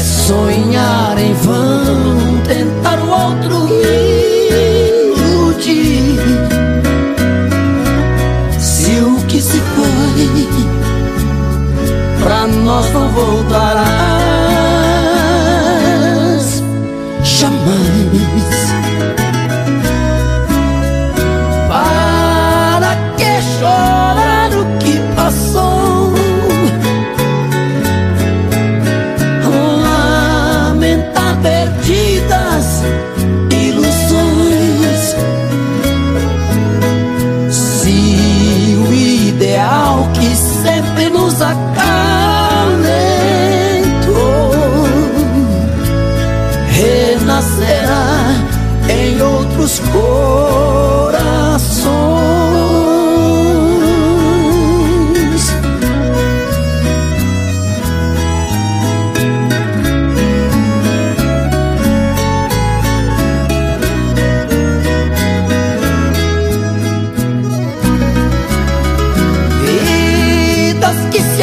É sonhar em vão, tentar o outro iludir. Se o que se foi, pra nós não voltarás jamais. Renascerá em outros corações. Vidas que se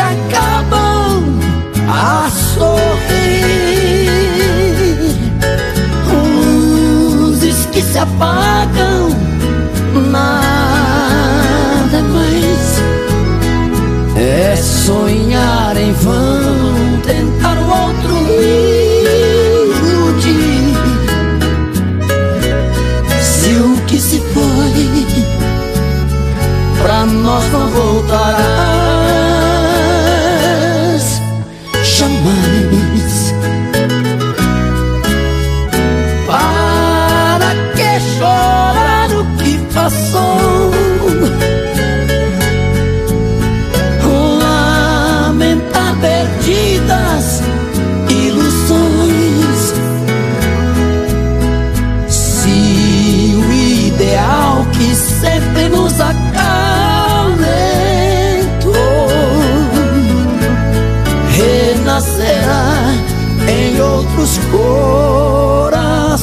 a nós não voltarás jamais. Para que chorar o que passou? nascerá em outros corações.